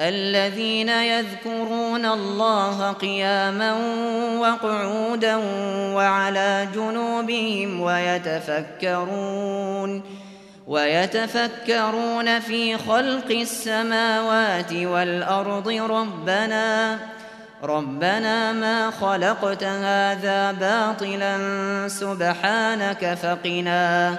الذين يذكرون الله قياما وقعودا وعلى جنوبهم ويتفكرون ويتفكرون في خلق السماوات والأرض ربنا ربنا ما خلقت هذا باطلا سبحانك فقنا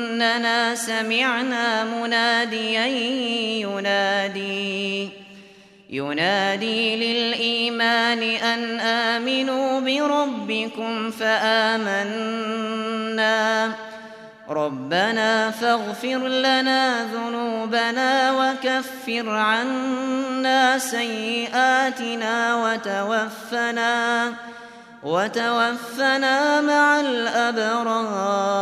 أننا سمعنا مناديا ينادي. ينادي للإيمان أن آمنوا بربكم فآمنا. ربنا فاغفر لنا ذنوبنا وكفر عنا سيئاتنا وتوفنا وتوفنا مع الأبرار.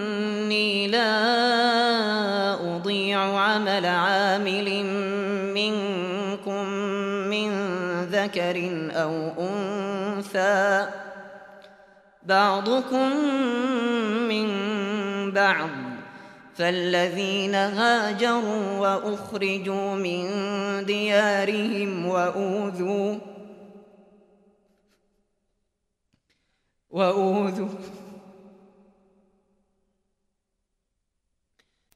لعامل منكم من ذكر أو أنثى. بعضكم من بعض. فالذين هاجروا وأخرجوا من ديارهم وأوذوا. وأوذوا.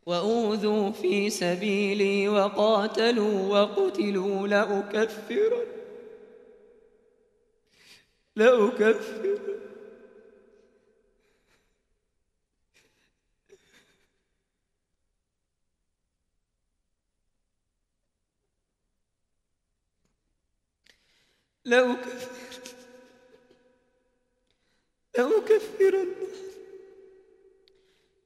وأوذوا في سبيلي وقاتلوا وقتلوا لأكفر لأكفر لأكفر لأكفرن لأكفر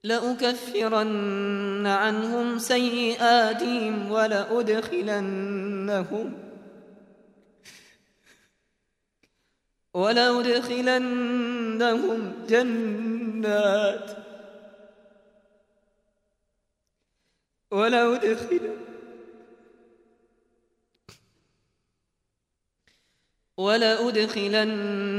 لأكفرن عنهم سيئاتهم ولأدخلنهم ولأدخلنهم جنات ولأدخل ولأدخلن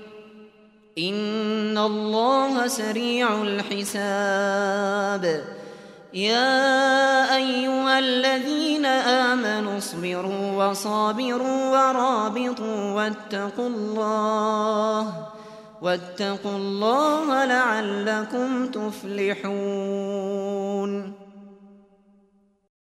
ان الله سريع الحساب. يا ايها الذين امنوا اصبروا وصابروا ورابطوا واتقوا الله واتقوا الله لعلكم تفلحون.